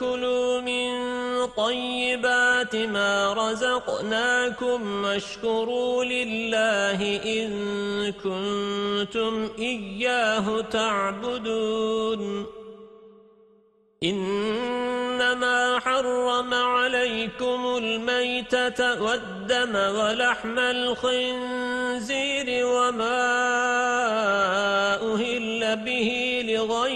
كُلُوا مِن طَيِّبَاتِ مَا رَزَقْنَاكُمْ وَاشْكُرُوا لِلَّهِ إِن كُنتُمْ إِيَّاهُ تَعْبُدُونَ. إِنَّمَا حَرَّمَ عَلَيْكُمُ الْمَيْتَةَ وَالدَّمَ وَلَحْمَ الْخِنزِيرِ وَمَا أُهِلَّ بِهِ لِغَيْرِ